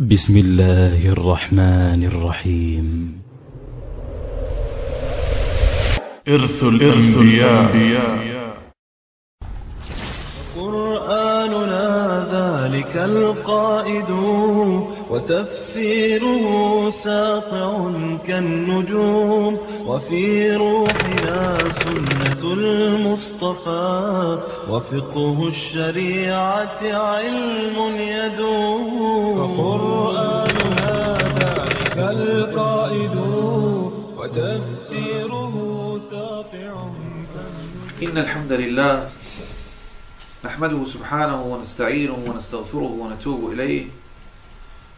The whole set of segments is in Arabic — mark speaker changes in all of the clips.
Speaker 1: بسم الله الرحمن الرحيم.
Speaker 2: إرث الأنبياء.
Speaker 3: قرآننا ذلك القائد. وتفسيره ساطع كالنجوم وفي روحنا سنة المصطفى وفقه الشريعة علم يدوم وقرآننا ذلك القائد وتفسيره ساطع
Speaker 4: إن الحمد لله نحمده سبحانه ونستعينه ونستغفره ونتوب إليه.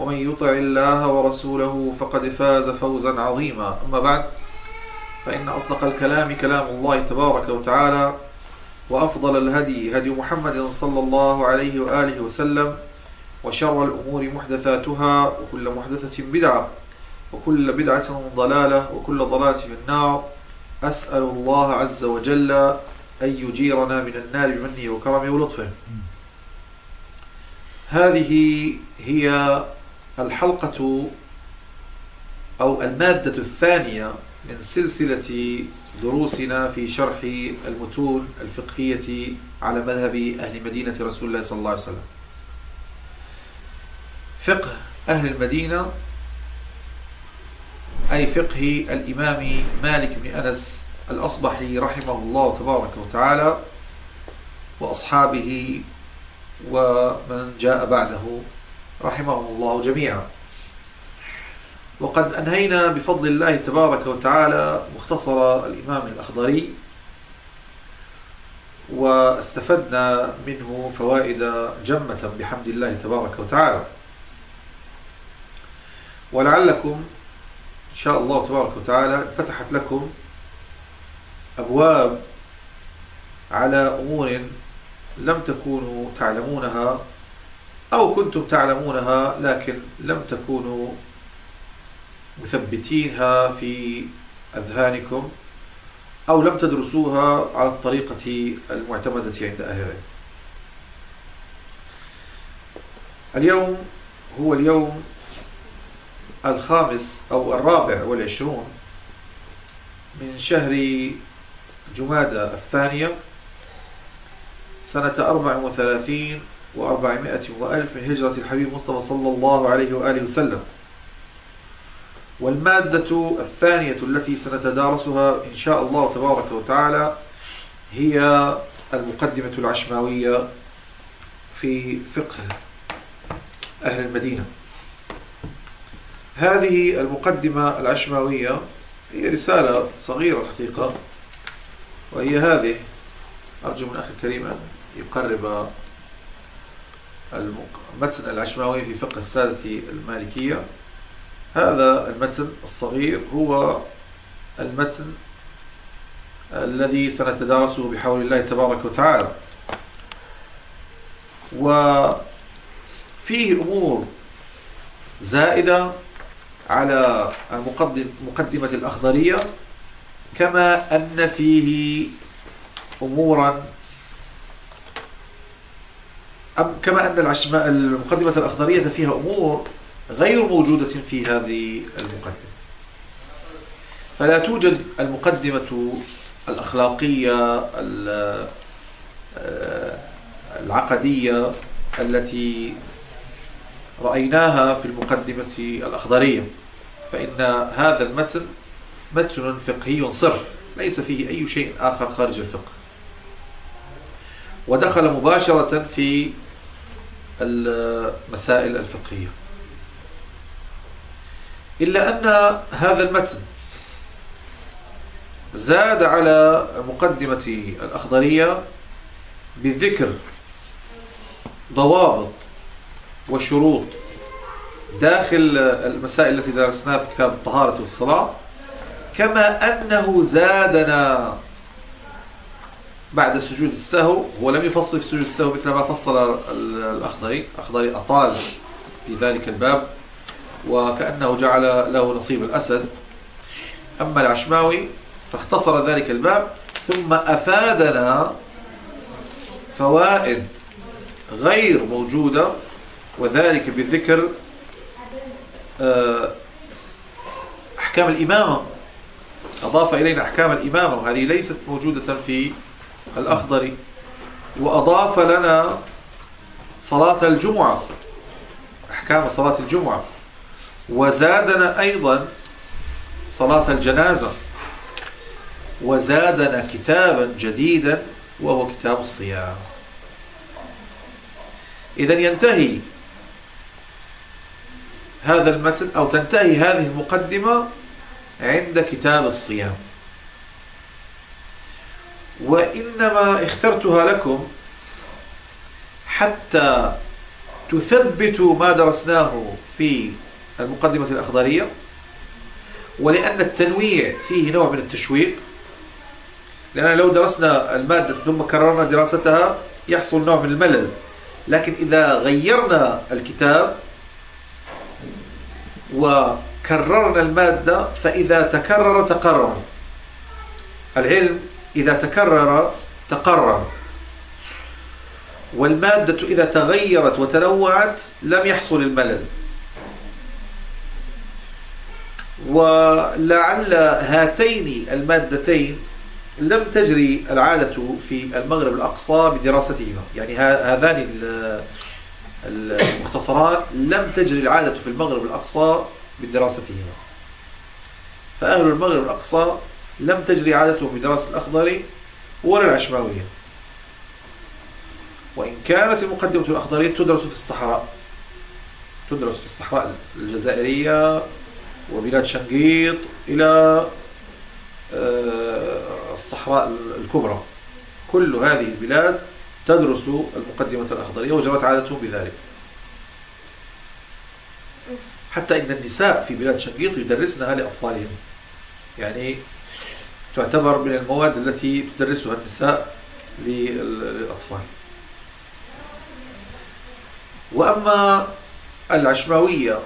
Speaker 4: ومن يطع الله ورسوله فقد فاز فوزا عظيما. أما بعد فإن أصدق الكلام كلام الله تبارك وتعالى وأفضل الهدي هدي محمد صلى الله عليه وآله وسلم وشر الأمور محدثاتها وكل محدثة بدعة وكل بدعة ضلالة وكل ضلالة في النار. أسأل الله عز وجل أن يجيرنا من النار بمنه وكرمه ولطفه. هذه هي الحلقة أو المادة الثانية من سلسلة دروسنا في شرح المتون الفقهية على مذهب أهل مدينة رسول الله صلى الله عليه وسلم. فقه أهل المدينة أي فقه الإمام مالك بن أنس الأصبحي رحمه الله تبارك وتعالى وأصحابه ومن جاء بعده. رحمهم الله جميعا. وقد أنهينا بفضل الله تبارك وتعالى مختصر الإمام الأخضري واستفدنا منه فوائد جمة بحمد الله تبارك وتعالى. ولعلكم إن شاء الله تبارك وتعالى فتحت لكم أبواب على أمور لم تكونوا تعلمونها أو كنتم تعلمونها لكن لم تكونوا مثبتينها في أذهانكم أو لم تدرسوها على الطريقة المعتمدة عند أهل العلم. اليوم هو اليوم الخامس أو الرابع والعشرون من شهر جمادى الثانية سنة أربع وثلاثين وأربعمائة وألف من هجرة الحبيب مصطفى صلى الله عليه وآله وسلم. والمادة الثانية التي سنتدارسها إن شاء الله تبارك وتعالى هي المقدمة العشماوية في فقه أهل المدينة. هذه المقدمة العشماوية هي رسالة صغيرة الحقيقة وهي هذه أرجو من أخي الكريم أن يقرب المتن العشماوي في فقه السادة المالكية. هذا المتن الصغير هو المتن الذي سنتدارسه بحول الله تبارك وتعالى. وفيه أمور زائدة على مقدمة الأخضرية كما أن فيه أمورا أم كما أن العشماء المقدمة الأخضرية فيها أمور غير موجودة في هذه المقدمة. فلا توجد المقدمة الأخلاقية العقدية التي رأيناها في المقدمة الأخضرية. فإن هذا المتن متن فقهي صرف ليس فيه أي شيء آخر خارج الفقه. ودخل مباشرة في المسائل الفقهية. إلا أن هذا المتن زاد على مقدمة الأخضرية بذكر ضوابط وشروط داخل المسائل التي درسناها في كتاب الطهارة والصلاة كما أنه زادنا بعد سجود السهو هو لم يفصل في سجود السهو مثل ما فصل الأخضري. الأخضري أطال في ذلك الباب وكأنه جعل له نصيب الأسد. أما العشماوي فاختصر ذلك الباب ثم أفادنا فوائد غير موجودة وذلك بذكر آه، أحكام الإمامة. أضاف إلينا أحكام الإمامة وهذه ليست موجودة في الأخضر وأضاف لنا صلاة الجمعة أحكام صلاة الجمعة. وزادنا أيضا صلاة الجنازة. وزادنا كتابا جديدا وهو كتاب الصيام. إذا ينتهي هذا المتن أو تنتهي هذه المقدمة عند كتاب الصيام. وإنما اخترتها لكم حتى تثبتوا ما درسناه في المقدمة الأخضرية ولأن التنويع فيه نوع من التشويق. لأن لو درسنا المادة ثم كررنا دراستها يحصل نوع من الملل. لكن إذا غيرنا الكتاب وكررنا المادة فإذا تكرر تقرر. العلم إذا تكرر تقرر. والمادة إذا تغيرت وتنوعت لم يحصل الملل. ولعل هاتين المادتين لم تجري العادة في المغرب الأقصى بدراستهما. يعني هذان المختصرات لم تجري العادة في المغرب الأقصى بدراستهما. فأهل المغرب الأقصى لم تجري عادتهم بدراسة الأخضري ولا العشماوية. وإن كانت المقدمة الأخضرية تدرس في الصحراء تدرس في الصحراء الجزائرية وبلاد شنقيط إلى آه، الصحراء الكبرى. كل هذه البلاد تدرس المقدمة الأخضرية وجرت عادتهم بذلك. حتى إن النساء في بلاد شنقيط يدرسنها لأطفالهم. يعني تعتبر من المواد التي تدرسها النساء للأطفال. وأما العشماوية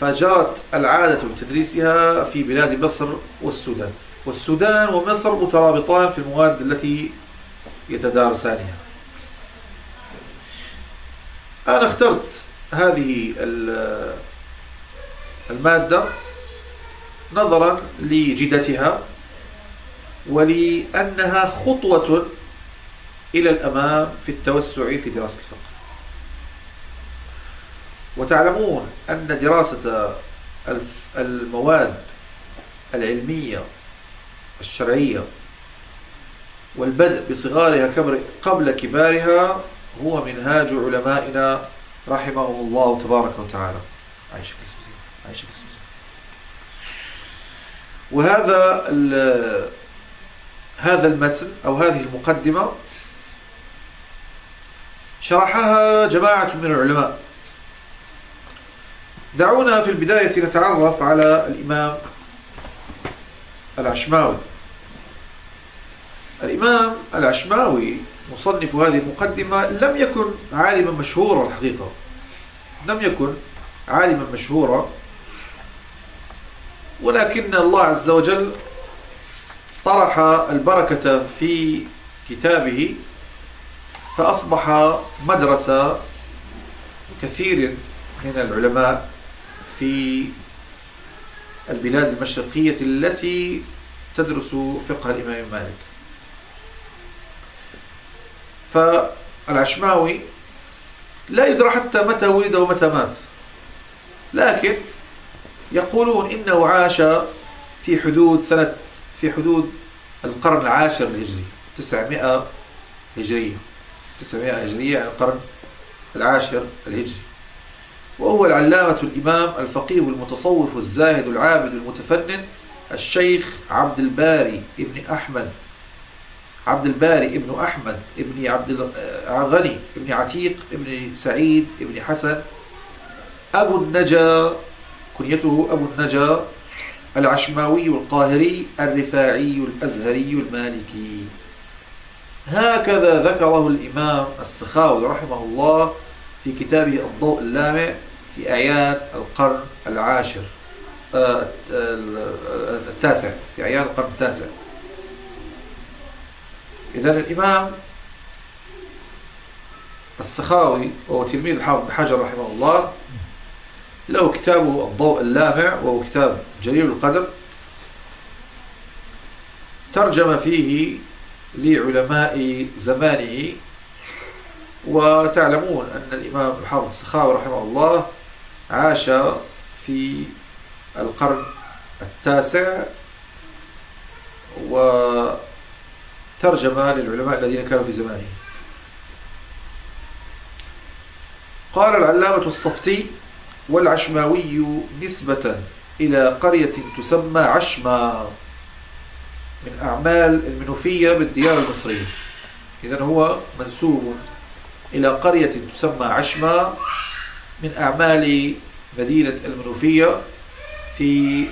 Speaker 4: فجرت العادة بتدريسها في بلاد مصر والسودان. والسودان ومصر مترابطان في المواد التي يتدارسانها. أنا اخترت هذه المادة نظرا لجدتها ولأنها خطوة إلى الأمام في التوسع في دراسة الفقه. وتعلمون أن دراسة المواد العلمية الشرعية والبدء بصغارها قبل كبارها هو منهاج علمائنا رحمهم الله تبارك وتعالى. عايشك عايشك وهذا هذا المتن أو هذه المقدمة شرحها جماعة من العلماء. دعونا في البداية نتعرف على الإمام العشماوي. الإمام العشماوي مصنف هذه المقدمة لم يكن عالما مشهورا الحقيقة. لم يكن عالما مشهورا ولكن الله عز وجل طرح البركة في كتابه فأصبح مدرسة كثير من العلماء في البلاد المشرقية التي تدرس فقه الإمام مالك. فالعشماوي لا يدرى حتى متى ولد ومتى مات لكن يقولون إنه عاش في حدود سنة في حدود القرن العاشر الهجري 900 هجرية. 900 هجرية يعني القرن العاشر الهجري. وهو العلامة الإمام الفقيه المتصوف الزاهد العابد المتفنن الشيخ عبد الباري ابن أحمد. عبد الباري ابن أحمد ابن عبد الغني ابن عتيق ابن سعيد ابن حسن. أبو النجا كنيته أبو النجا العشماوي القاهري الرفاعي الأزهري المالكي. هكذا ذكره الإمام السخاوي رحمه الله في كتابه الضوء اللامع في أعياد القرن العاشر آه، التاسع في أعياد القرن التاسع. إذا الإمام السخاوي وهو تلميذ الحافظ بن حجر رحمه الله له كتابه الضوء اللامع وهو كتاب جليل القدر. ترجم فيه لعلماء زمانه. وتعلمون أن الإمام الحافظ السخاوي رحمه الله عاش في القرن التاسع. وترجم للعلماء الذين كانوا في زمانه. قال العلامة الصفتي والعشماوي نسبة إلى قرية تسمى عشما من أعمال المنوفية بالديار المصرية. إذن هو منسوب إلى قرية تسمى عشما من أعمال مدينة المنوفية في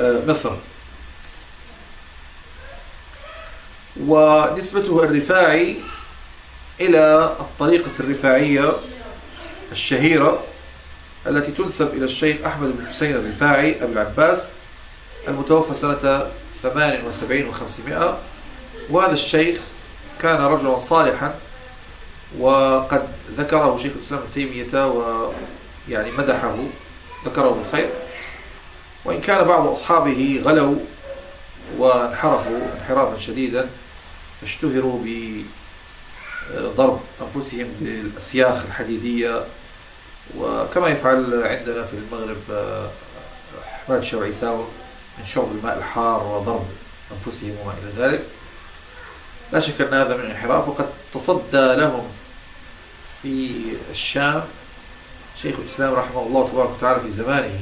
Speaker 4: آه، مصر. ونسبته الرفاعي إلى الطريقة الرفاعية الشهيرة. التي تنسب إلى الشيخ أحمد بن حسين الرفاعي أبو العباس المتوفى سنة 78 و500 وهذا الشيخ كان رجلا صالحا وقد ذكره شيخ الإسلام ابن تيمية ويعني مدحه ذكره بالخير. وإن كان بعض أصحابه غلوا وانحرفوا انحرافا شديدا اشتهروا بضرب أنفسهم بالأسياخ الحديدية وكما يفعل عندنا في المغرب أحمد شوعي ساوى من شرب الماء الحار وضرب أنفسهم وما إلى ذلك. لا شك أن هذا من الانحراف وقد تصدى لهم في الشام شيخ الإسلام رحمه الله تبارك وتعالى في زمانه.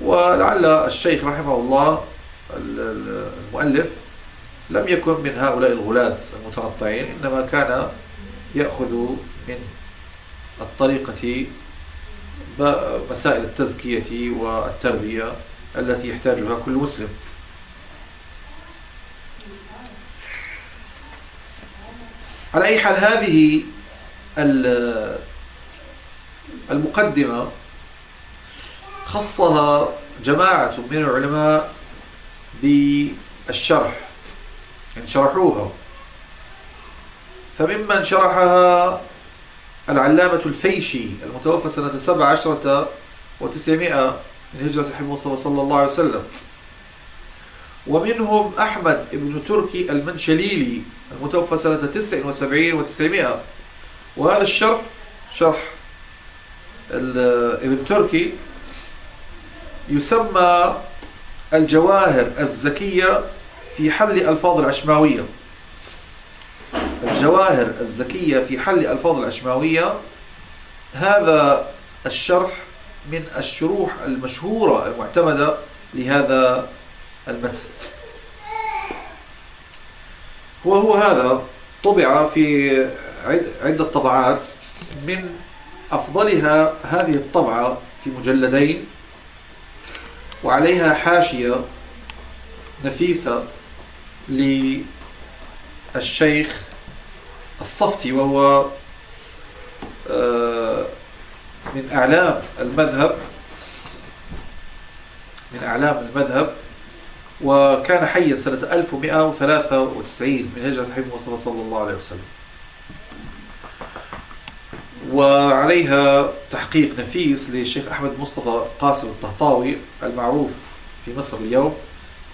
Speaker 4: ولعل الشيخ رحمه الله المؤلف لم يكن من هؤلاء الغلاة المتنطعين إنما كان يأخذ من الطريقة مسائل التزكية والتربية التي يحتاجها كل مسلم. على أي حال هذه المقدمة خصها جماعة من العلماء بالشرح يعني شرحوها. فممن شرحها العلامة الفيشي المتوفى سنة سبع عشرة وتسعمائة من هجرة المصطفى صلى الله عليه وسلم. ومنهم أحمد بن تركي المنشليلي المتوفى سنة تسع وسبعين وتسعمائة. وهذا الشرح شرح ابن تركي يسمى الجواهر الزكية في حل ألفاظ العشماوية. الجواهر الزكية في حل ألفاظ العشماوية هذا الشرح من الشروح المشهورة المعتمدة لهذا المتن. وهو هذا طبع في عدة طبعات من أفضلها هذه الطبعة في مجلدين وعليها حاشية نفيسة للشيخ الصفتي وهو آه، من أعلام المذهب من أعلام المذهب وكان حيا سنة 1193 من هجرة الحبيب المصطفى صلى الله عليه وسلم. وعليها تحقيق نفيس للشيخ أحمد مصطفى قاسم الطهطاوي المعروف في مصر اليوم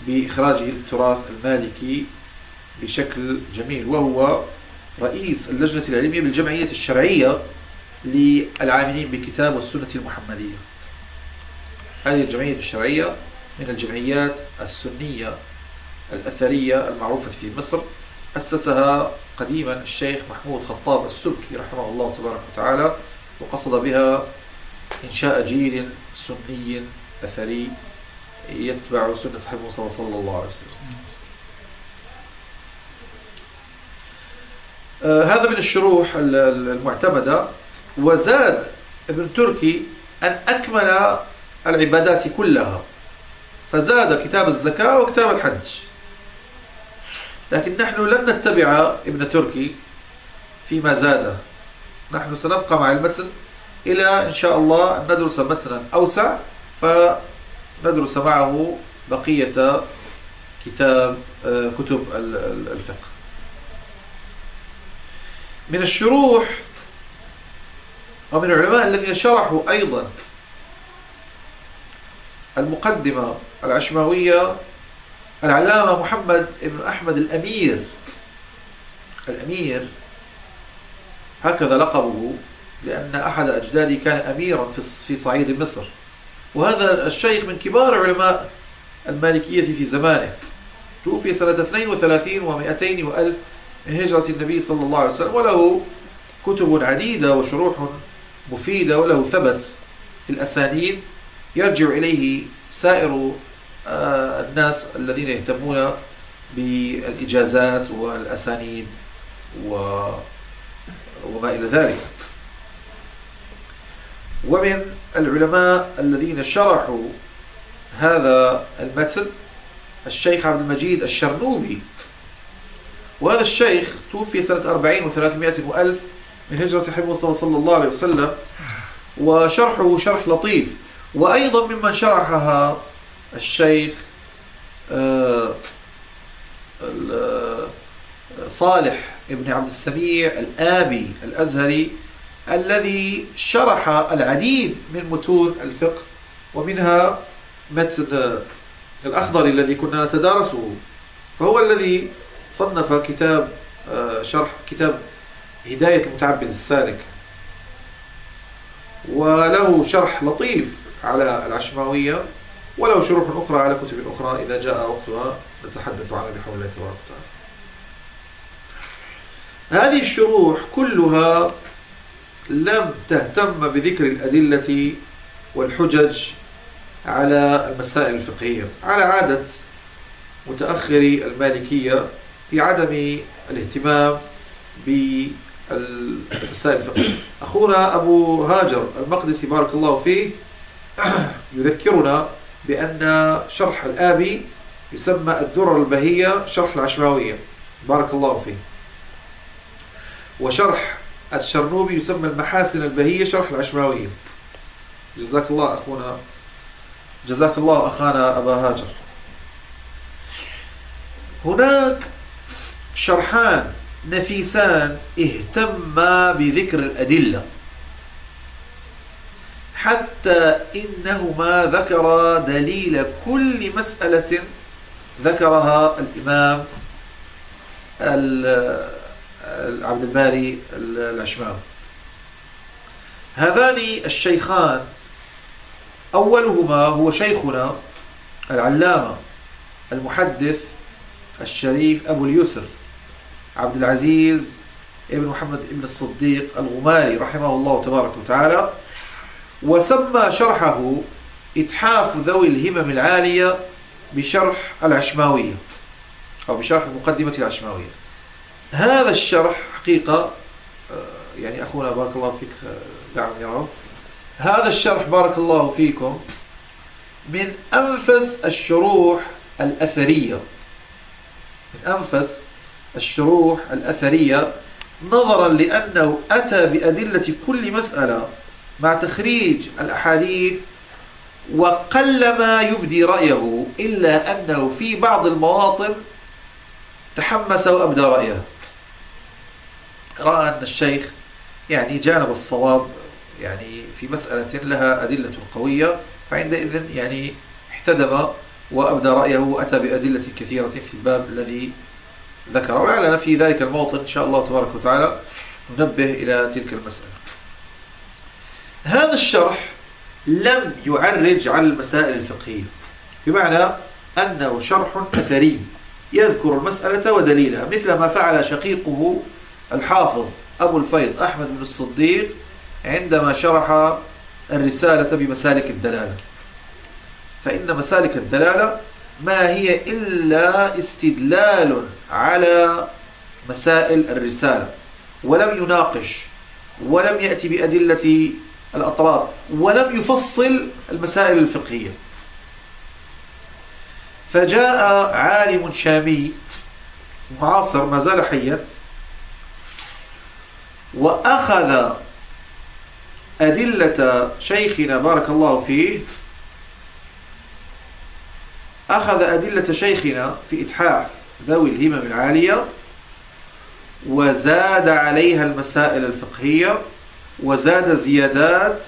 Speaker 4: بإخراجه التراث المالكي بشكل جميل وهو رئيس اللجنة العلمية بالجمعية الشرعية للعاملين بالكتاب والسنة المحمدية. هذه الجمعية الشرعية من الجمعيات السنية الأثرية المعروفة في مصر. أسسها قديما الشيخ محمود خطاب السبكي رحمه الله تبارك وتعالى وقصد بها إنشاء جيل سني أثري يتبع سنة حبيب صلى الله عليه وسلم. هذا من الشروح المعتمدة. وزاد ابن تركي أن أكمل العبادات كلها. فزاد كتاب الزكاة وكتاب الحج. لكن نحن لن نتبع ابن تركي فيما زاد. نحن سنبقى مع المتن إلى إن شاء الله أن ندرس متنا أوسع فندرس معه بقية كتاب آه، كتب الفقه. من الشروح ومن العلماء الذين شرحوا أيضا المقدمة العشماوية العلامة محمد بن أحمد الأمير الأمير هكذا لقبه لأن أحد أجدادي كان أميرا في صعيد مصر. وهذا الشيخ من كبار علماء المالكية في زمانه. توفي سنة 32 و200 وألف هجرة النبي صلى الله عليه وسلم وله كتب عديدة وشروح مفيدة وله ثبت في الأسانيد. يرجع إليه سائر آه، الناس الذين يهتمون بالإجازات والأسانيد وما إلى ذلك. ومن العلماء الذين شرحوا هذا المتن الشيخ عبد المجيد الشرنوبي وهذا الشيخ توفي سنة 40 و300 وألف من هجرة حبيب مصطفى صلى الله عليه وسلم وشرحه شرح لطيف. وأيضا ممن شرحها الشيخ آه، صالح ابن عبد السميع الآبي الأزهري الذي شرح العديد من متون الفقه ومنها متن الأخضر الذي كنا نتدارسه. فهو الذي صنف كتاب آه، شرح كتاب هداية المتعبد السالك وله شرح لطيف على العشماوية وله شروح أخرى على كتب أخرى إذا جاء وقتها. نتحدث عنها بحول الله تبارك وتعالى. هذه الشروح كلها لم تهتم بذكر الأدلة والحجج على المسائل الفقهية على عادة متأخري المالكية في عدم الاهتمام بالمسائل الفقهية أخونا أبو هاجر المقدسي بارك الله فيه يذكرنا بأن شرح الآبي يسمى الدرر البهية شرح العشماوية. بارك الله فيه. وشرح الشرنوبي يسمى المحاسن البهية شرح العشماوية. جزاك الله أخونا جزاك الله أخانا أبا هاجر. هناك شرحان نفيسان اهتما بذكر الأدلة. حتى إنهما ذكرا دليل كل مسألة ذكرها الإمام عبد الباري العشماوي. هذان الشيخان أولهما هو شيخنا العلامة المحدث الشريف أبو اليسر. عبد العزيز ابن محمد ابن الصديق الغماري رحمه الله تبارك وتعالى وسمى شرحه إتحاف ذوي الهمم العالية بشرح العشماوية أو بشرح مقدمة العشماوية. هذا الشرح حقيقة آه، يعني أخونا بارك الله فيك آه، دعم يرى هذا الشرح بارك الله فيكم من أنفس الشروح الأثرية من أنفس الشروح الأثرية نظرا لأنه أتى بأدلة كل مسألة مع تخريج الأحاديث وقلما يبدي رأيه إلا أنه في بعض المواطن تحمس وأبدى رأيه. رأى أن الشيخ يعني جانب الصواب يعني في مسألة لها أدلة قوية فعندئذ يعني احتدم وأبدى رأيه وأتى بأدلة كثيرة في الباب الذي ذكره ولعلنا في ذلك الموطن إن شاء الله تبارك وتعالى. ننبه إلى تلك المسألة. هذا الشرح لم يعرج على المسائل الفقهية بمعنى أنه شرح أثري يذكر المسألة ودليلها مثل ما فعل شقيقه الحافظ أبو الفيض أحمد بن الصديق عندما شرح الرسالة بمسالك الدلالة. فإن مسالك الدلالة ما هي إلا استدلال على مسائل الرسالة. ولم يناقش ولم يأتي بأدلة الأطراف ولم يفصل المسائل الفقهية. فجاء عالم شامي معاصر ما زال حيا وأخذ أدلة شيخنا بارك الله فيه أخذ أدلة شيخنا في إتحاف ذوي الهمم العالية وزاد عليها المسائل الفقهية وزاد زيادات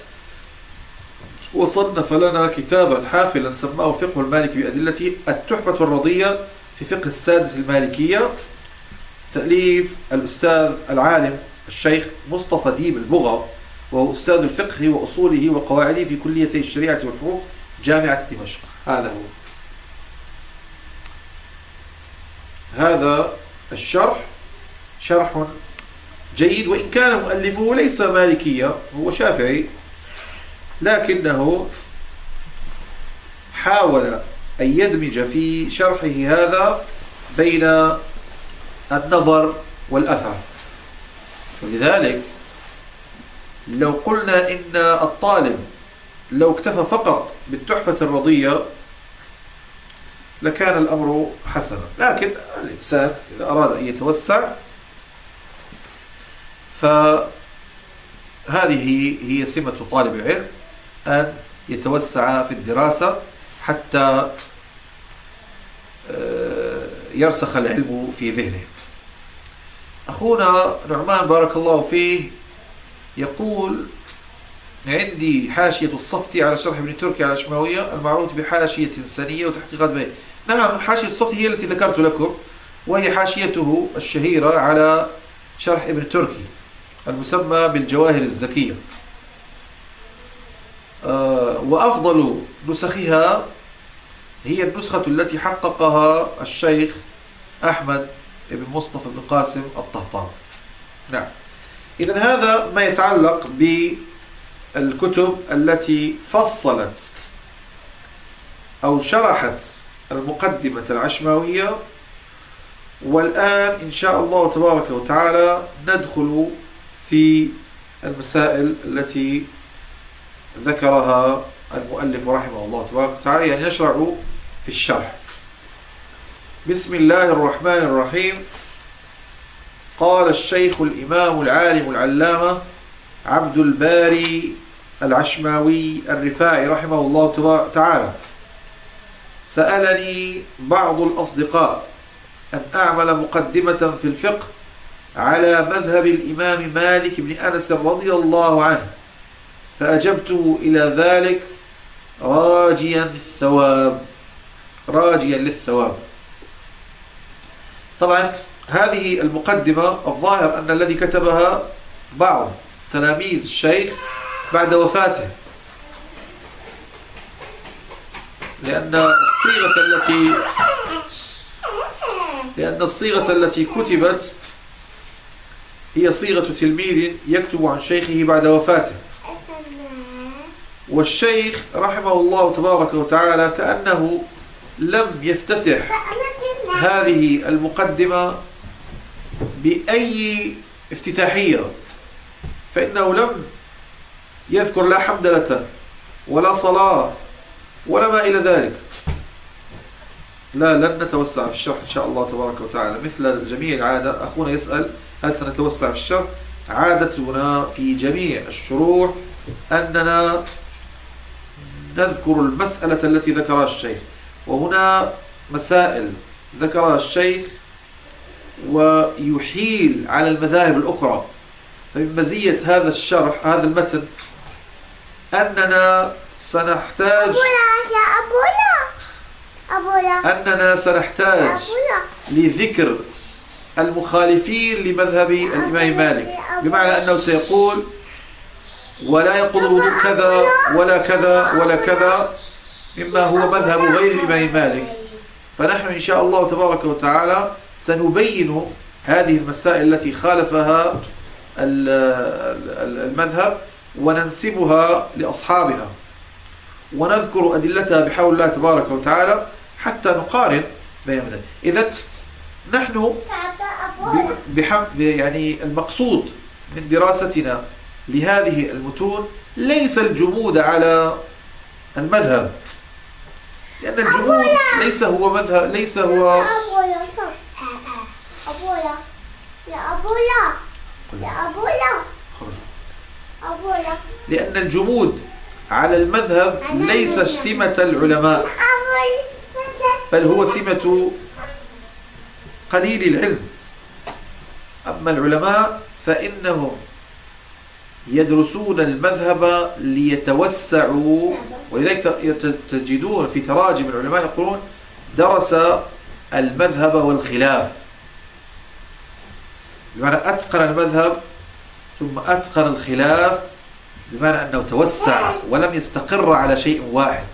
Speaker 4: وصنف لنا كتابا حافلا سماه الفقه المالكي بأدلته التحفة الرضية في فقه السادة المالكية. تأليف الأستاذ العالم الشيخ مصطفى ديب البغا وهو أستاذ الفقه وأصوله وقواعده في كليتي الشريعة والحقوق جامعة دمشق. هذا هو. هذا الشرح شرح جيد وإن كان مؤلفه ليس مالكيا هو شافعي لكنه حاول أن يدمج في شرحه هذا بين النظر والأثر. ولذلك لو قلنا إن الطالب لو اكتفى فقط بالتحفة الرضية لكان الأمر حسنا. لكن الإنسان إذا أراد أن يتوسع فهذه هي سمة طالب العلم أن يتوسع في الدراسة حتى آه، يرسخ العلم في ذهنه. أخونا نعمان بارك الله فيه يقول عندي حاشية الصفتي على شرح ابن تركي على الشماوية المعروف بحاشية سنية وتحقيقات بين نعم حاشية الصفتي هي التي ذكرت لكم وهي حاشيته الشهيرة على شرح ابن تركي المسمى بالجواهر الزكية. آه، وأفضل نسخها هي النسخة التي حققها الشيخ أحمد بن مصطفى بن قاسم الطهطاوي نعم. إذا هذا ما يتعلق بالكتب التي فصلت أو شرحت المقدمة العشماوية. والآن إن شاء الله تبارك وتعالى ندخل في المسائل التي ذكرها المؤلف رحمه الله تبارك وتعالى يعني يشرع في الشرح. بسم الله الرحمن الرحيم. قال الشيخ الإمام العالم العلامة عبد الباري العشماوي الرفاعي رحمه الله تعالى سألني بعض الأصدقاء أن أعمل مقدمة في الفقه على مذهب الإمام مالك بن أنس رضي الله عنه فأجبته إلى ذلك راجيا الثواب راجيا للثواب. طبعا هذه المقدمة الظاهر أن الذي كتبها بعض تلاميذ الشيخ بعد وفاته. لأن الصيغة التي لأن الصيغة التي كتبت هي صيغة تلميذ يكتب عن شيخه بعد وفاته. والشيخ رحمه الله تبارك وتعالى كأنه لم يفتتح هذه المقدمة بأي افتتاحية فإنه لم يذكر لا حمدلة ولا صلاة ولا ما إلى ذلك. لا لن نتوسع في الشرح إن شاء الله تبارك وتعالى. مثل جميع العادة أخونا يسأل هل سنتوسع في الشرح؟ عادتنا في جميع الشروح أننا نذكر المسألة التي ذكرها الشيخ. وهنا مسائل ذكرها الشيخ ويحيل على المذاهب الأخرى. فمن مزية هذا الشرح هذا المتن أننا سنحتاج أننا سنحتاج لذكر المخالفين لمذهب الإمام مالك. بمعنى أنه سيقول ولا ينقض الوضوء كذا ولا كذا ولا كذا. مما هو مذهب غير الإمام مالك. فنحن إن شاء الله تبارك وتعالى سنبين هذه المسائل التي خالفها ال- ال- المذهب وننسبها لأصحابها. ونذكر أدلتها بحول الله تبارك وتعالى حتى نقارن بين المذهب إذا نحن يعني المقصود من دراستنا لهذه المتون ليس الجمود على المذهب. لأن الجمود ليس هو مذهب ليس هو
Speaker 5: أبويا أبويا. يا أبويا. يا أبويا. أبويا.
Speaker 4: لأن الجمود على المذهب ليس سمة العلماء بل هو سمة قليل العلم. أما العلماء فإنهم يدرسون المذهب ليتوسعوا ولذلك تجدون في تراجم العلماء يقولون درس المذهب والخلاف. بمعنى أتقن المذهب ثم أتقن الخلاف بمعنى أنه توسع ولم يستقر على شيء واحد.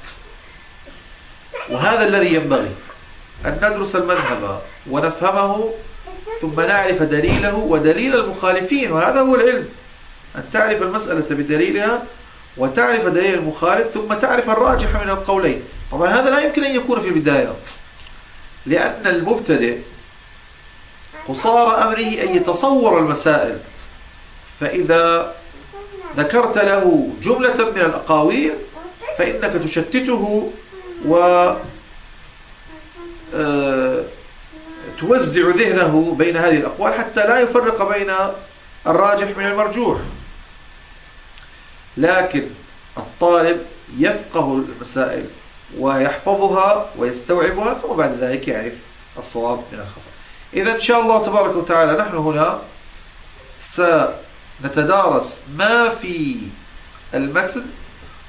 Speaker 4: وهذا الذي ينبغي أن ندرس المذهب ونفهمه ثم نعرف دليله ودليل المخالفين وهذا هو العلم. أن تعرف المسألة بدليلها وتعرف دليل المخالف ثم تعرف الراجح من القولين. طبعا هذا لا يمكن أن يكون في البداية لأن المبتدئ قصار أمره أن يتصور المسائل. فإذا ذكرت له جملة من الأقاويل فإنك تشتته و آه، توزع ذهنه بين هذه الأقوال حتى لا يفرق بين الراجح من المرجوح. لكن الطالب يفقه المسائل ويحفظها ويستوعبها ثم بعد ذلك يعرف الصواب من الخطأ. إذا إن شاء الله تبارك وتعالى نحن هنا سنتدارس ما في المتن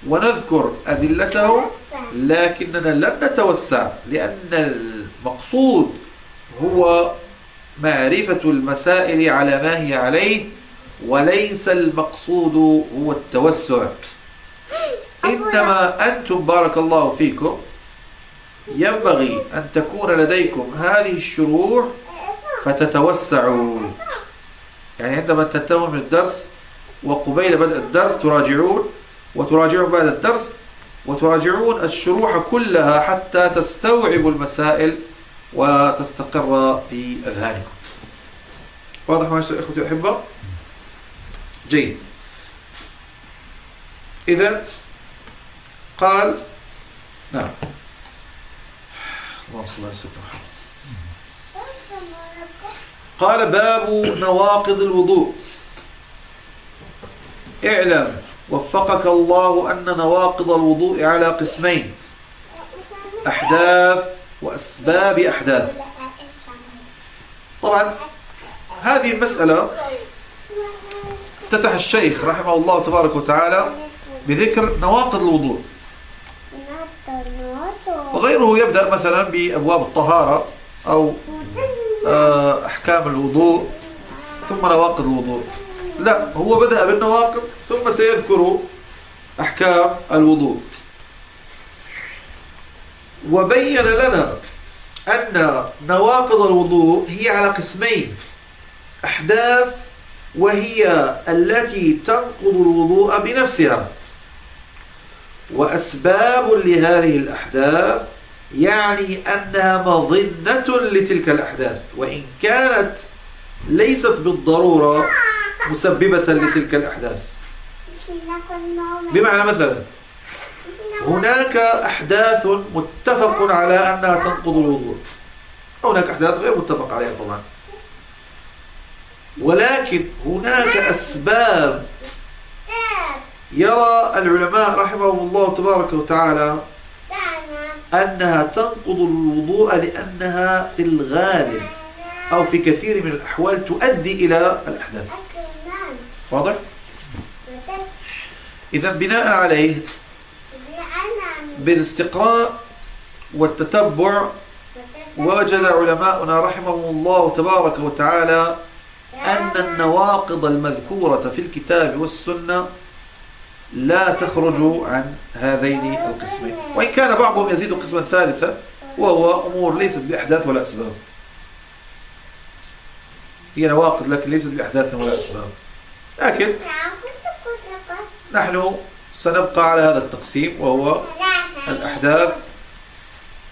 Speaker 4: ونذكر أدلته لكننا لن نتوسع لأن المقصود هو معرفة المسائل على ما هي عليه وليس المقصود هو التوسع. إنما أنتم بارك الله فيكم ينبغي أن تكون لديكم هذه الشروح فتتوسعوا. يعني عندما تنتهون من الدرس وقبيل بدء الدرس تراجعون وتراجعون بعد الدرس وتراجعون الشروح كلها حتى تستوعبوا المسائل وتستقر في أذهانكم. واضح ما إخوتي الأحبة؟ جيد. إذا قال نعم. اللهم صل على سيدنا محمد. قال باب نواقض الوضوء. اعلم وفقك الله أن نواقض الوضوء على قسمين أحداث وأسباب أحداث. طبعا هذه المسألة افتتح الشيخ رحمه الله تبارك وتعالى بذكر نواقض الوضوء. وغيره يبدأ مثلا بأبواب الطهارة أو أحكام الوضوء ثم نواقض الوضوء. لا هو بدأ بالنواقض ثم سيذكر أحكام الوضوء. وبين لنا أن نواقض الوضوء هي على قسمين أحداث وهي التي تنقض الوضوء بنفسها. وأسباب لهذه الأحداث يعني أنها مظنة لتلك الأحداث وإن كانت ليست بالضرورة مسببة لتلك الأحداث. بمعنى مثلا هناك أحداث متفق على أنها تنقض الوضوء. هناك أحداث غير متفق عليها طبعا. ولكن هناك أسباب. يرى العلماء رحمهم الله تبارك وتعالى أنها تنقض الوضوء لأنها في الغالب أو في كثير من الأحوال تؤدي إلى الأحداث واضح؟ إذا بناء عليه بالاستقراء والتتبع وجد علماؤنا رحمهم الله تبارك وتعالى أن النواقض المذكورة في الكتاب والسنة لا تخرج عن هذين القسمين. وإن كان بعضهم يزيد قسما ثالثا وهو أمور ليست بأحداث ولا أسباب. هي نواقض لكن ليست بأحداث ولا أسباب. لكن نحن سنبقى على هذا التقسيم وهو الأحداث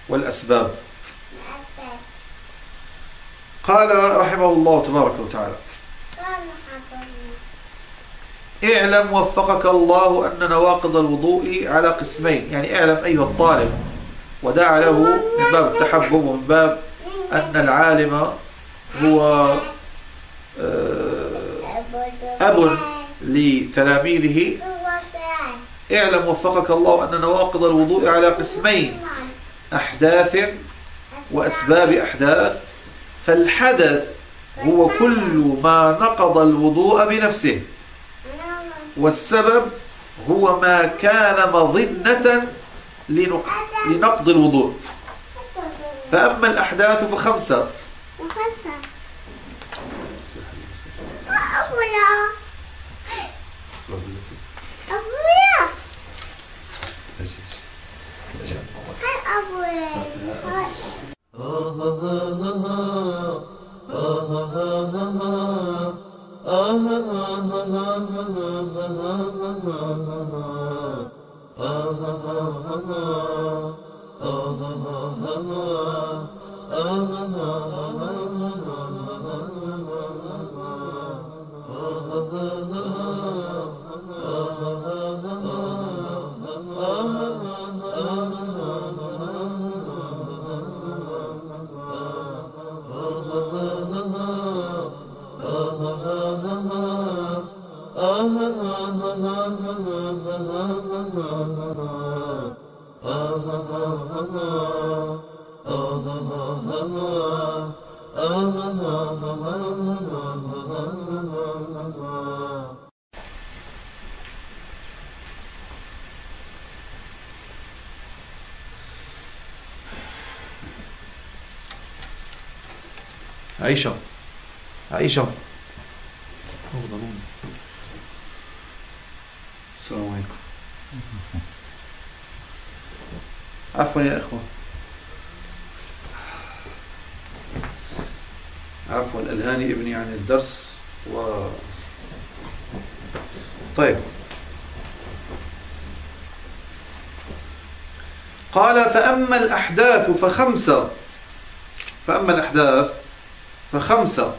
Speaker 4: والأسباب. قال رحمه الله تبارك وتعالى اعلم وفقك الله أن نواقض الوضوء على قسمين. يعني اعلم أيها الطالب ودع له من باب التحبب ومن باب أن العالم هو آه، أب لتلاميذه. اعلم وفقك الله أن نواقض الوضوء على قسمين أحداث وأسباب أحداث. فالحدث هو كل ما نقض الوضوء بنفسه. والسبب هو ما كان مظنة لنقض الوضوء. فأما الأحداث فخمسة.
Speaker 5: أبويا. أبويا
Speaker 4: عيشة عيشة السلام عليكم. عفوا يا إخوة. عفوا ألهاني ابني عن الدرس و طيب. قال فأما الأحداث فخمسة. فأما الأحداث فخمسة.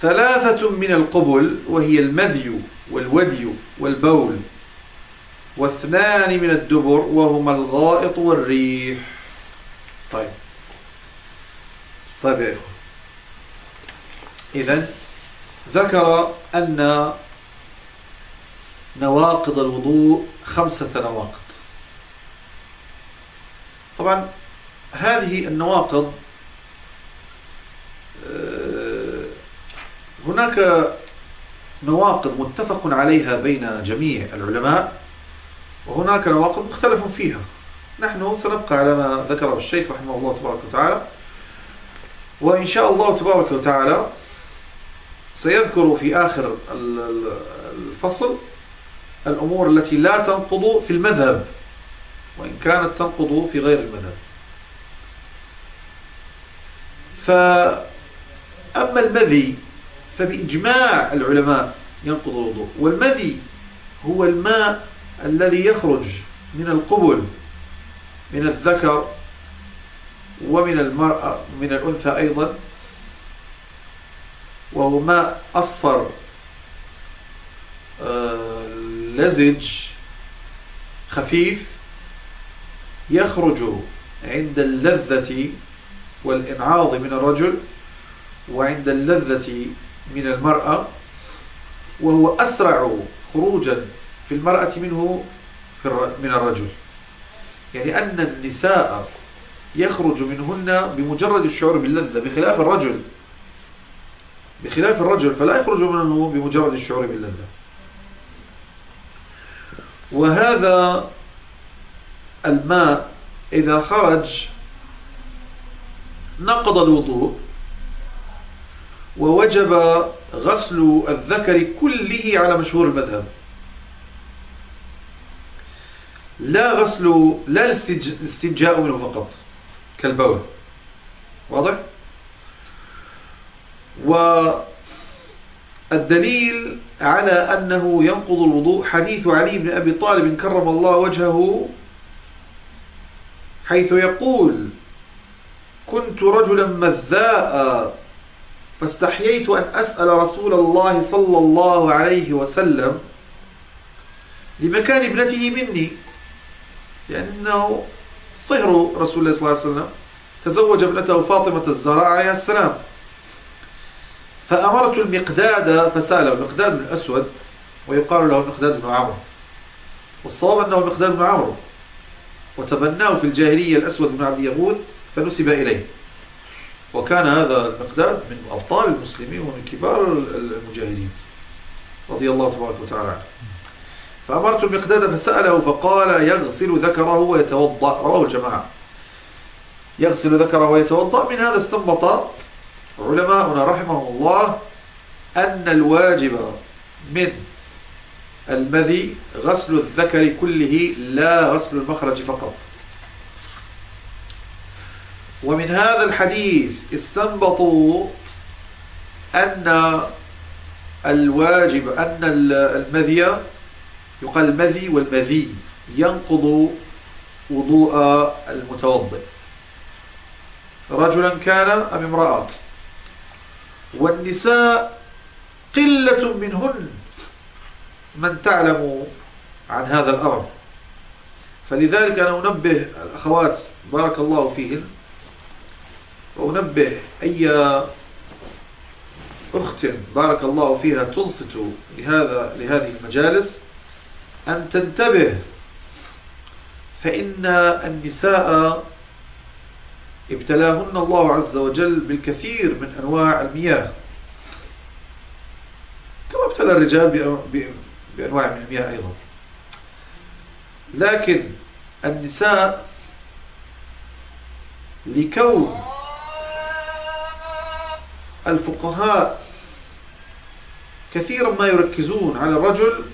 Speaker 4: ثلاثة من القبل وهي المذي والودي والبول واثنان من الدبر وهما الغائط والريح. طيب. طيب يا ذكر أن نواقض الوضوء خمسة نواقض. طبعا هذه النواقض هناك نواقض متفق عليها بين جميع العلماء وهناك نواقض مختلف فيها. نحن سنبقى على ما ذكره الشيخ رحمه الله تبارك وتعالى وإن شاء الله تبارك وتعالى سيذكر في آخر الفصل الأمور التي لا تنقض في المذهب وإن كانت تنقض في غير المذهب. فأما المذي فبإجماع العلماء ينقض الوضوء. والمذي هو الماء الذي يخرج من القبل من الذكر ومن المرأة من الأنثى أيضا وهو ماء أصفر آه، لزج خفيف يخرج عند اللذة والإنعاض من الرجل وعند اللذة من المرأة وهو أسرع خروجا في المرأة منه في من الرجل. يعني أن النساء يخرج منهن بمجرد الشعور باللذة بخلاف الرجل. بخلاف الرجل فلا يخرج منه بمجرد الشعور باللذة. وهذا الماء إذا خرج نقض الوضوء. ووجب غسل الذكر كله على مشهور المذهب. لا غسل لا الاستنجاء منه فقط كالبول. واضح؟ والدليل على أنه ينقض الوضوء حديث علي بن أبي طالب كرم الله وجهه حيث يقول كنت رجلا مذاء فاستحييت أن أسأل رسول الله صلى الله عليه وسلم لمكان ابنته مني لأنه صهر رسول الله صلى الله عليه وسلم. تزوج ابنته فاطمة الزهراء عليها السلام. فأمرت المقداد فسأله المقداد بن الأسود ويقال له المقداد بن عمرو. والصواب أنه المقداد بن عمرو. وتبناه في الجاهلية الأسود بن عبد يغوث فنسب إليه. وكان هذا المقداد من أبطال المسلمين ومن كبار المجاهدين. رضي الله تبارك وتعالى عنه. فأمرت المقداد فسأله فقال يغسل ذكره ويتوضأ. رواه الجماعة. يغسل ذكره ويتوضأ. من هذا استنبط علماؤنا رحمهم الله أن الواجب من المذي غسل الذكر كله لا غسل المخرج فقط. ومن هذا الحديث استنبطوا أن الواجب أن المذي يقال المذي والمذي ينقض وضوء المتوضئ. رجلا كان أم امرأة؟ والنساء قلة منهن من تعلم عن هذا الأمر. فلذلك أنا أنبه الأخوات بارك الله فيهن وأنبه أي أخت بارك الله فيها تنصت لهذا لهذه المجالس أن تنتبه فإن النساء ابتلاهن الله عز وجل بالكثير من أنواع المياه. كما ابتلى الرجال بأنواع من المياه أيضا. لكن النساء لكون الفقهاء كثيرا ما يركزون على الرجل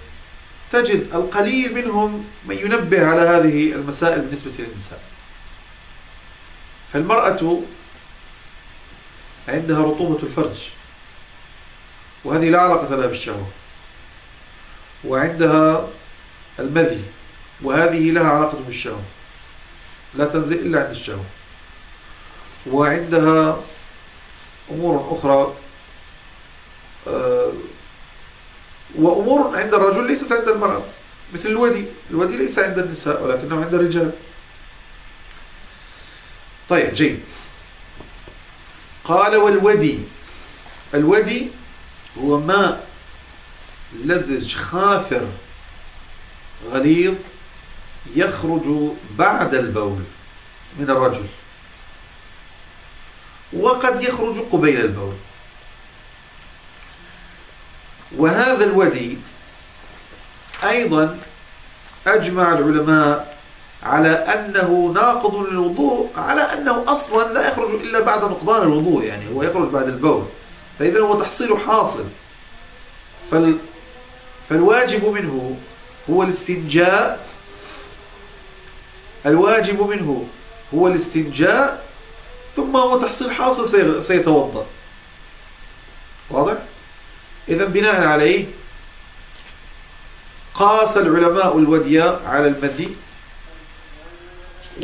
Speaker 4: تجد القليل منهم من ينبه على هذه المسائل بالنسبة للنساء. فالمرأة عندها رطوبة الفرج وهذه لا علاقة لها بالشهوة وعندها المذي وهذه لها علاقة بالشهوة لا تنزل إلا عند الشهوة. وعندها أمور أخرى وأمور عند الرجل ليست عند المرأة مثل الودي الودي ليس عند النساء ولكنه عند الرجال. طيب جيد. قال والودي الودي هو ماء لزج خافر غليظ يخرج بعد البول من الرجل. وقد يخرج قبيل البول. وهذا الودي أيضا أجمع العلماء على أنه ناقض للوضوء على أنه أصلا لا يخرج إلا بعد نقضان الوضوء يعني هو يخرج بعد البول. فإذا هو تحصيل حاصل. فال فالواجب منه هو الاستنجاء الواجب منه هو الاستنجاء ثم هو تحصيل حاصل سيتوضأ واضح؟ إذا بناء عليه قاس العلماء الودي على المذي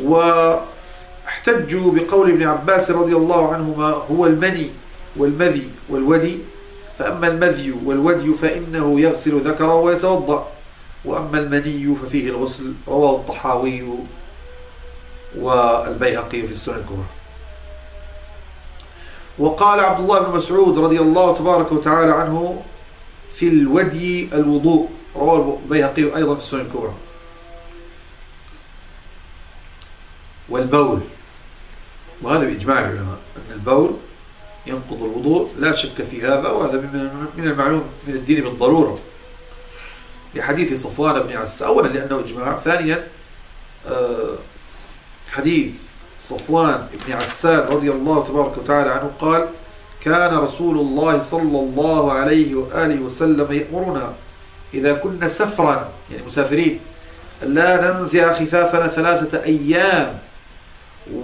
Speaker 4: واحتجوا بقول ابن عباس رضي الله عنهما هو المني والمذي والودي فأما المذي والودي فإنه يغسل ذكره ويتوضأ وأما المني ففيه الغسل رواه الطحاوي والبيهقي في السنن الكبرى وقال عبد الله بن مسعود رضي الله تبارك وتعالى عنه في الودي الوضوء. رواه البيهقي أيضا في السنن الكبرى. والبول. وهذا بإجماع العلماء. أن البول ينقض الوضوء لا شك في هذا وهذا من المعلوم من الدين بالضرورة. لحديث صفوان بن عسان أولا لأنه إجماع ثانيا حديث صفوان بن عسان رضي الله تبارك وتعالى عنه قال كان رسول الله صلى الله عليه وآله وسلم يأمرنا إذا كنا سفرا يعني مسافرين لا ننزع خفافنا ثلاثة أيام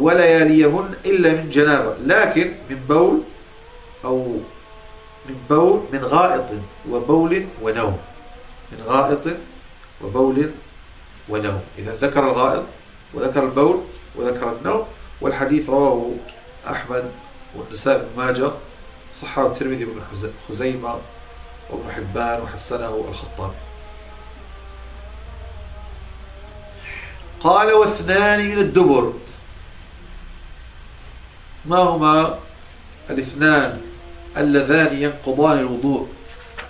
Speaker 4: ولياليهن إلا من جنابة لكن من بول أو من بول من غائط وبول ونوم من غائط وبول ونوم. إذا ذكر الغائط وذكر البول وذكر النوم والحديث رواه أحمد والنساء بن ماجه صحابه الترمذي بن خزيمة وابن حبان وحسنه الخطابي قال واثنان من الدبر. ما هما؟ الإثنان اللذان ينقضان الوضوء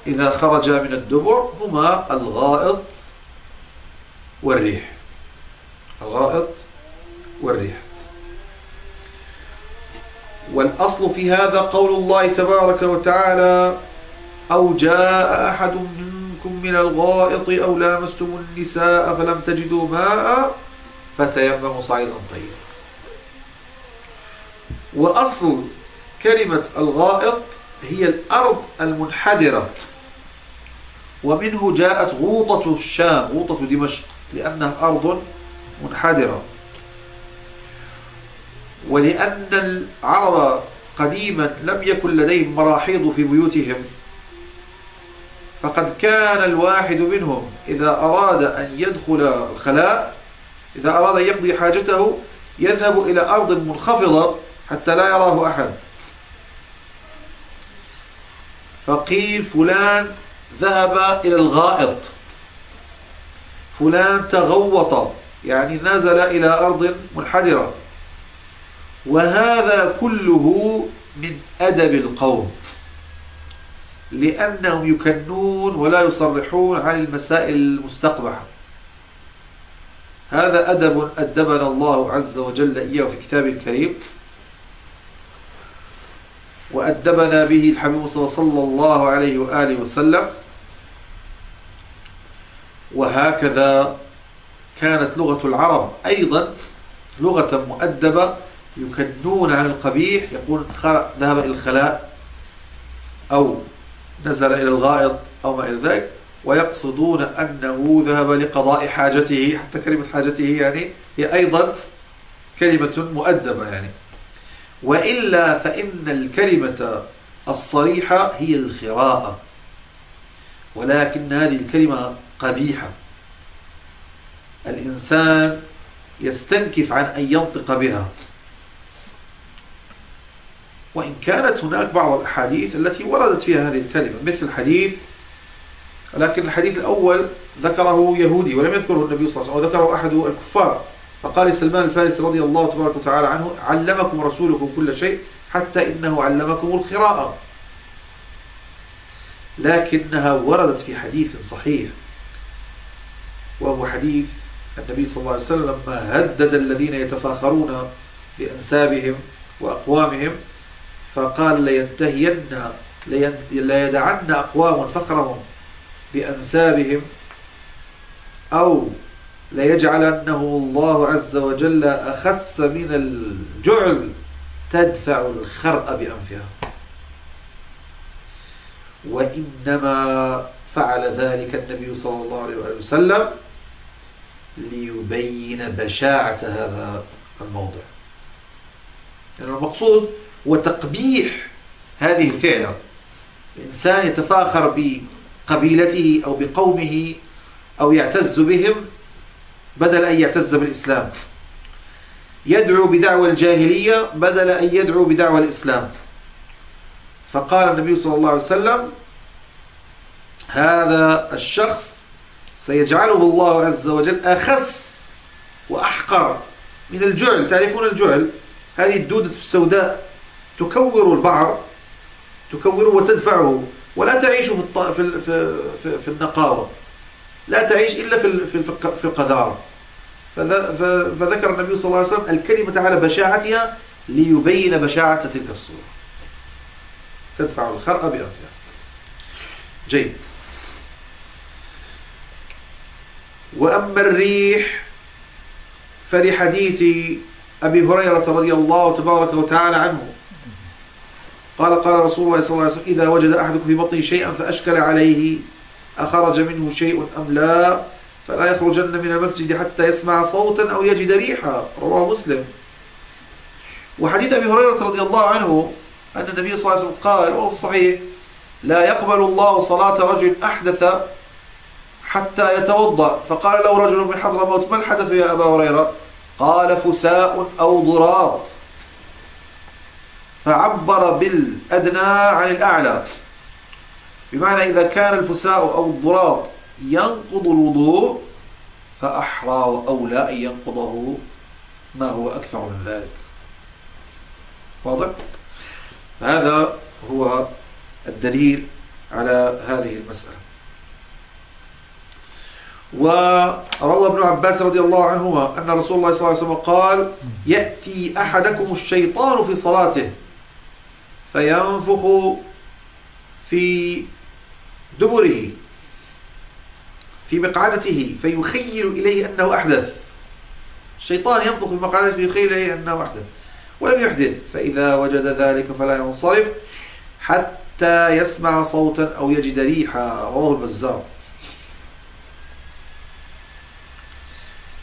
Speaker 4: إذا خرجا من الدبر هما الغائط والريح. الغائط والريح. والأصل في هذا قول الله تبارك وتعالى أو جاء أحد منكم من الغائط أو لامستم النساء فلم تجدوا ماء فتيمموا صعيدا طيبا. وأصل كلمة الغائط هي الأرض المنحدرة ومنه جاءت غوطة الشام غوطة دمشق لأنها أرض منحدرة. ولأن العرب قديما لم يكن لديهم مراحيض في بيوتهم فقد كان الواحد منهم إذا أراد أن يدخل الخلاء إذا أراد أن يقضي حاجته يذهب إلى أرض منخفضة حتى لا يراه أحد. فقيل فلان ذهب إلى الغائط. فلان تغوط يعني نزل إلى أرض منحدرة. وهذا كله من أدب القوم. لأنهم يكنون ولا يصرحون عن المسائل المستقبحة. هذا أدب أدبنا الله عز وجل إياه في كتابه الكريم. وأدبنا به الحبيب صلى الله عليه وآله وسلم. وهكذا كانت لغة العرب أيضا لغة مؤدبة يكنون عن القبيح يقول ذهب إلى الخلاء أو نزل إلى الغائط أو ما إلى ذلك ويقصدون أنه ذهب لقضاء حاجته حتى كلمة حاجته يعني هي أيضا كلمة مؤدبة يعني. وإلا فإن الكلمة الصريحة هي الخراءة ولكن هذه الكلمة قبيحة. الإنسان يستنكف عن أن ينطق بها. وإن كانت هناك بعض الأحاديث التي وردت فيها هذه الكلمة مثل حديث لكن الحديث الأول ذكره يهودي ولم يذكره النبي صلى الله عليه وسلم وذكره أحد الكفار. فقال سلمان الفارسي رضي الله تبارك وتعالى عنه علمكم رسولكم كل شيء حتى إنه علمكم القراءة. لكنها وردت في حديث صحيح وهو حديث النبي صلى الله عليه وسلم لما هدد الذين يتفاخرون بأنسابهم وأقوامهم فقال لينتهين ليدعن أقوام فخرهم بأنسابهم أو ليجعلنه الله عز وجل أخس من الجعل تدفع الخرأ بأنفها. وإنما فعل ذلك النبي صلى الله عليه وسلم ليبين بشاعة هذا الموضع. يعني المقصود هو تقبيح هذه الفعلة. الإنسان يتفاخر بقبيلته أو بقومه أو يعتز بهم بدل أن يعتز بالإسلام. يدعو بدعوى الجاهلية بدل أن يدعو بدعوى الإسلام. فقال النبي صلى الله عليه وسلم هذا الشخص سيجعله الله عز وجل أخس وأحقر من الجعل. تعرفون الجعل؟ هذه الدودة السوداء. تكور البعر تكوره وتدفعه ولا تعيش في في في في النقاوة. لا تعيش إلا في في في القذارة. فذكر النبي صلى الله عليه وسلم الكلمة على بشاعتها ليبين بشاعة تلك الصورة. تدفع الخرأ بأنفها. جيد. وأما الريح فلحديث أبي هريرة رضي الله تبارك وتعالى عنه قال قال رسول الله صلى الله عليه وسلم إذا وجد أحدكم في بطنه شيئا فأشكل عليه أخرج منه شيء أم لا؟ فلا يخرجن من المسجد حتى يسمع صوتا أو يجد ريحا. رواه مسلم. وحديث أبي هريرة رضي الله عنه أن النبي صلى الله عليه وسلم قال وهو في الصحيح لا يقبل الله صلاة رجل أحدث حتى يتوضأ. فقال له رجل من حضرموت ما الحدث يا أبا هريرة؟ قال فساء أو ضراط فعبر بالأدنى عن الأعلى. بمعنى إذا كان الفساء أو الضراط ينقض الوضوء فأحرى وأولى أن ينقضه ما هو أكثر من ذلك. واضح؟ هذا هو الدليل على هذه المسألة. وروى ابن عباس رضي الله عنهما أن رسول الله صلى الله عليه وسلم قال يأتي أحدكم الشيطان في صلاته. فينفخ في دبره في مقعدته فيخيل إليه أنه أحدث. الشيطان ينفخ في مقعدته فيخيل إليه أنه أحدث. ولم يحدث فإذا وجد ذلك فلا ينصرف حتى يسمع صوتا أو يجد ريحا. رواه البزار.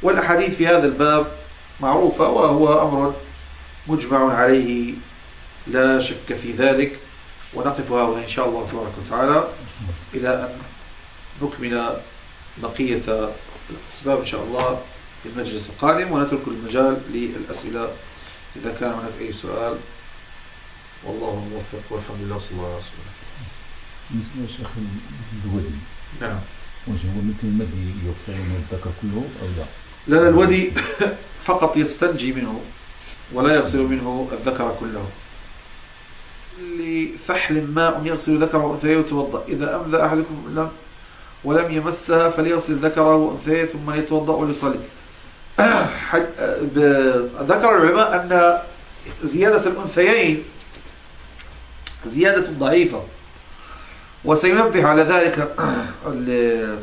Speaker 4: والأحاديث في هذا الباب معروفة وهو أمر مجمع عليه. لا شك في ذلك. ونقف هنا إن شاء الله تبارك وتعالى إلى أن نكمل بقية الأسباب إن شاء الله في المجلس القادم. ونترك المجال للأسئلة. إذا كان هناك أي سؤال والله الموفق والحمد لله صلى الله عليه وسلم
Speaker 6: بالنسبة للشيخ الودي.
Speaker 4: نعم.
Speaker 6: واش هو مثل المدي يغسل من الذكر كله أو لا؟
Speaker 4: لأن الودي فقط يستنجي منه ولا يغسل منه الذكر كله. لفحل ماء يغسل ذكره وأنثيه ويتوضأ. إذا أمذى أحدكم لم ولم يمسها فليغسل ذكره وأنثيه ثم يتوضأ ب- ذكر العلماء أن زيادة الأنثيين زيادة ضعيفة وسينبه على ذلك ال-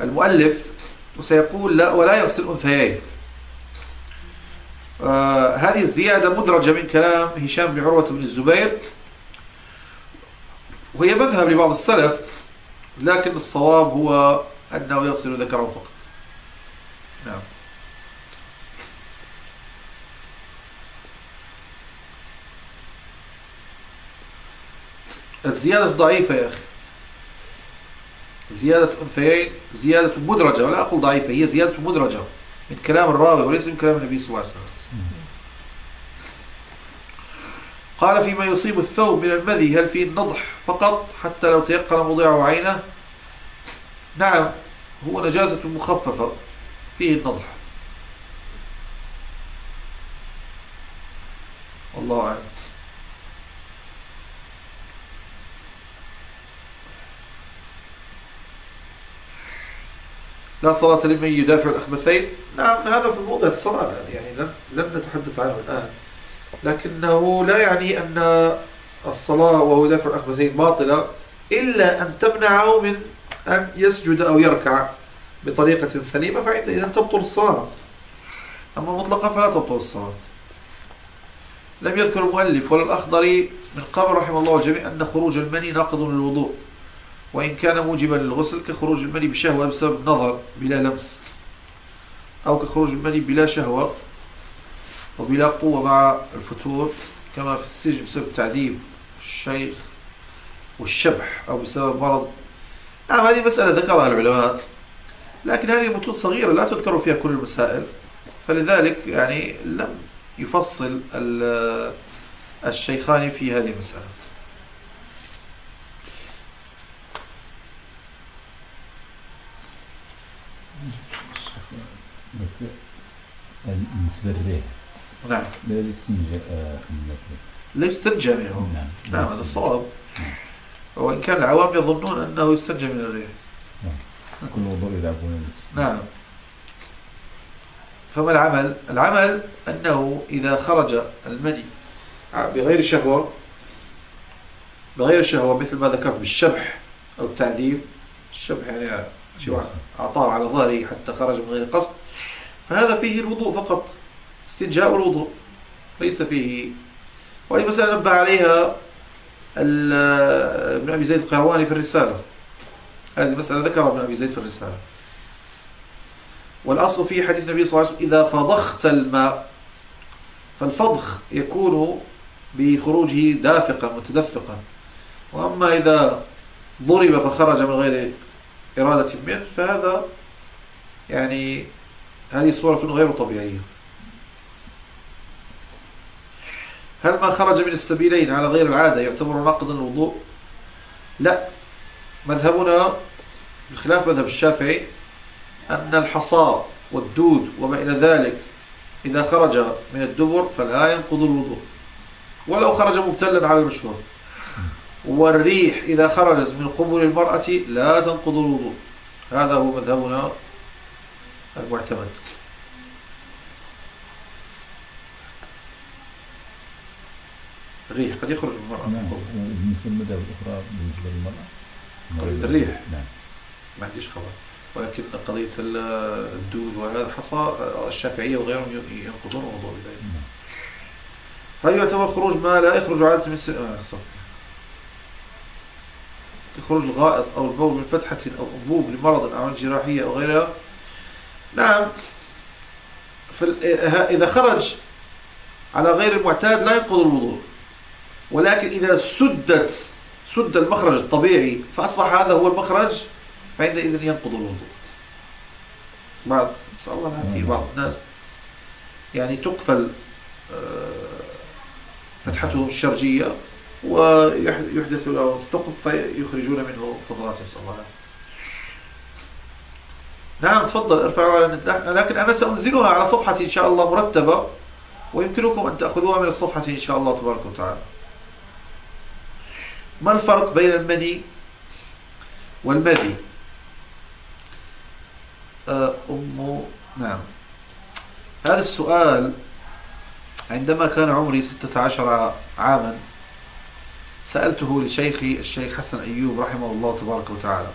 Speaker 4: المؤلف وسيقول لا ولا يغسل أنثيين. آه هذه الزيادة مدرجة من كلام هشام بن عروة بن الزبير. وهي مذهب لبعض السلف لكن الصواب هو أنه يغسل ذكره فقط. نعم. الزيادة ضعيفة يا أخي. زيادة أنثيين زيادة مدرجة ولا أقول ضعيفة هي زيادة مدرجة من كلام الراوي وليس من كلام النبي صلى الله عليه وسلم. قال فيما يصيب الثوب من المذي هل فيه النضح فقط حتى لو تيقن موضعه عينه؟ نعم هو نجاسة مخففة فيه النضح. والله أعلم. لا صلاة لمن يدافع الأخبثين؟ نعم هذا في موضع الصلاة يعني لن, لن نتحدث عنه الآن. لكنه لا يعني أن الصلاة وهو يدافع الأخبثين باطلة إلا أن تمنعه من أن يسجد أو يركع بطريقة سليمة فعندئذ تبطل الصلاة. أما مطلقا فلا تبطل الصلاة. لم يذكر المؤلف ولا الأخضري من قبل رحمه الله الجميع أن خروج المني ناقض للوضوء وإن كان موجبا للغسل كخروج المني بشهوة بسبب النظر بلا لمس أو كخروج المني بلا شهوة. وبلا قوة مع الفتور كما في السجن بسبب التعذيب والشيخ والشبح أو بسبب مرض. نعم هذه مسألة ذكرها العلماء لكن هذه متون صغيرة لا تذكر فيها كل المسائل. فلذلك يعني لم يفصل ال- الشيخان في هذه المسألة.
Speaker 6: بالنسبة للريح
Speaker 4: نعم.
Speaker 6: لا الاستنجاء آه، من
Speaker 4: لا يستنجى منه
Speaker 6: نعم.
Speaker 4: نعم هذا الصواب. وإن كان العوام يظنون أنه يستنجى من الريح.
Speaker 6: كل وضوء يلعبون
Speaker 4: نعم. فما العمل؟ العمل أنه إذا خرج المني بغير شهوة بغير شهوة مثل ما ذكرت بالشبح أو التعذيب. الشبح يعني شيء أعطاه على ظهره حتى خرج من غير قصد. فهذا فيه الوضوء فقط. استنجاء الوضوء ليس فيه. وهي مسألة نبه عليها ابن أبي زيد القيرواني في الرسالة. هذه مسألة ذكرها ابن أبي زيد في الرسالة. والأصل في حديث النبي صلى الله عليه وسلم إذا فضخت الماء فالفضخ يكون بخروجه دافقا متدفقا. وأما إذا ضرب فخرج من غير إرادة منه فهذا يعني هذه صورة غير طبيعية. هل ما خرج من السبيلين على غير العادة يعتبر ناقضا الوضوء؟ لا. مذهبنا بخلاف مذهب الشافعي أن الحصى والدود وما إلى ذلك إذا خرج من الدبر فلا ينقض الوضوء. ولو خرج مبتلا على المشهور والريح إذا خرجت من قبل المرأة لا تنقض الوضوء. هذا هو مذهبنا المعتمد. الريح قد يخرج من المرأة.
Speaker 6: نعم
Speaker 4: قبل.
Speaker 6: بالنسبة للمذاهب الأخرى بالنسبة للمرأة.
Speaker 4: قضية الريح.
Speaker 6: نعم.
Speaker 4: ما عنديش خبر. ولكن قضية ال- الدود وهذا حصى الشافعية وغيرهم ينقضون الموضوع بذلك.
Speaker 6: نعم.
Speaker 4: هل يعتبر خروج ما لا يخرج عادة من السن... آه صف كخروج الغائط أو البول من فتحة أو أنبوب لمرض أو جراحية أو غيرها؟ نعم. فال... إذا خرج على غير المعتاد لا ينقض الوضوء. ولكن إذا سدت سد المخرج الطبيعي فأصبح هذا هو المخرج فعندئذ ينقض الوضوء. بعض نسأل الله العافية بعض الناس يعني تقفل آه، فتحته الشرجية ويحدث له الثقب فيخرجون منه فضلات نسأل الله العافية. نعم تفضل ارفعوا على لكن أنا سأنزلها على صفحتي إن شاء الله مرتبة ويمكنكم أن تأخذوها من الصفحة إن شاء الله تبارك وتعالى. ما الفرق بين المني والمذي؟ آه، أم نعم. هذا السؤال عندما كان عمري 16 عاما سألته لشيخي الشيخ حسن أيوب رحمه الله تبارك وتعالى.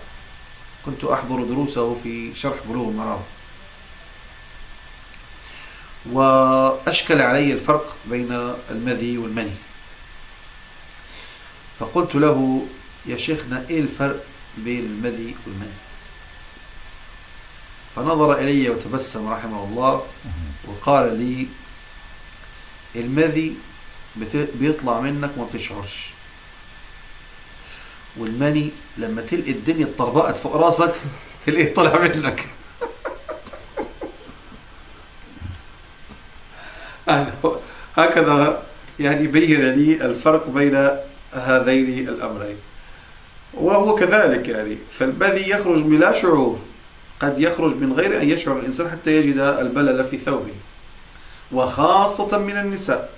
Speaker 4: كنت أحضر دروسه في شرح بلوغ المرام. وأشكل علي الفرق بين المذي والمني. فقلت له يا شيخنا إيه الفرق بين المذي والمني فنظر إلي وتبسم رحمه الله وقال لي المذي بيطلع منك ما بتشعرش. والمني لما تلقي الدنيا اتطربقت فوق راسك تلاقيه طلع منك. هكذا يعني بين لي الفرق بين هذين الأمرين. وهو كذلك يعني. فالمذي يخرج بلا شعور. قد يخرج من غير أن يشعر الإنسان حتى يجد البلل في ثوبه. وخاصة من النساء.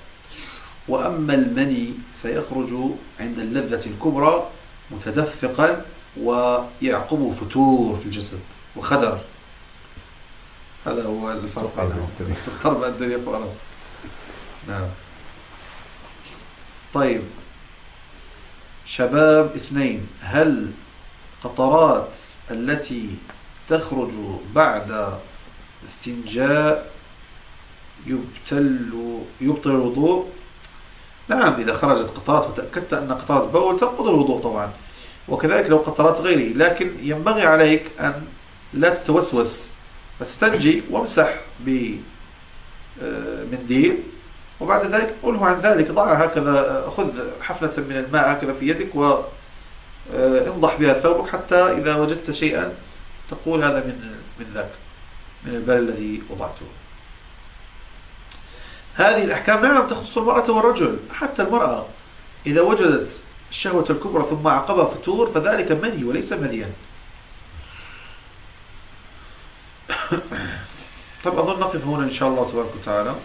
Speaker 4: وأما المني فيخرج عند اللذة الكبرى متدفقا ويعقبه فتور في الجسد وخدر. هذا هو الفرق بينهم تضرب الدنيا فوق راسك. نعم. طيب. شباب اثنين هل قطرات التي تخرج بعد استنجاء يبتل يبطل الوضوء؟ نعم إذا خرجت قطرات وتأكدت أن قطرات بول تنقض الوضوء طبعا وكذلك لو قطرات غيره لكن ينبغي عليك أن لا تتوسوس فاستنجي وامسح بمنديل وبعد ذلك قله عن ذلك ضعها هكذا خذ حفنة من الماء هكذا في يدك وانضح بها ثوبك حتى إذا وجدت شيئا تقول هذا من من ذاك من البال الذي وضعته. هذه الأحكام نعم تخص المرأة والرجل حتى المرأة إذا وجدت الشهوة الكبرى ثم عقبها فتور فذلك مني وليس مذيا طب أظن نقف هنا إن شاء الله تبارك وتعالى.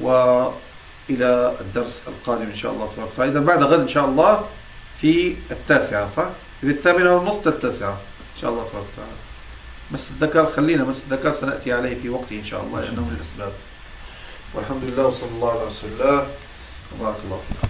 Speaker 4: وإلى الدرس القادم إن شاء الله تبارك وتعالى. إذا بعد غد إن شاء الله في التاسعة صح؟ في الثامنة والنصف التاسعة إن شاء الله تبارك وتعالى. مس الذكر خلينا مس الذكر سنأتي عليه في وقته إن شاء الله لأنه من الأسباب. والحمد لله وصلى الله على رسول الله. وبارك الله فيكم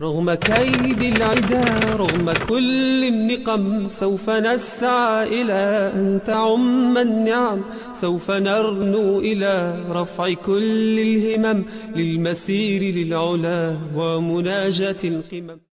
Speaker 7: رغم كيد العدا رغم كل النقم سوف نسعى إلى أن تعم النعم سوف نرنو إلى رفع كل الهمم للمسير للعلا ومناجاة القمم.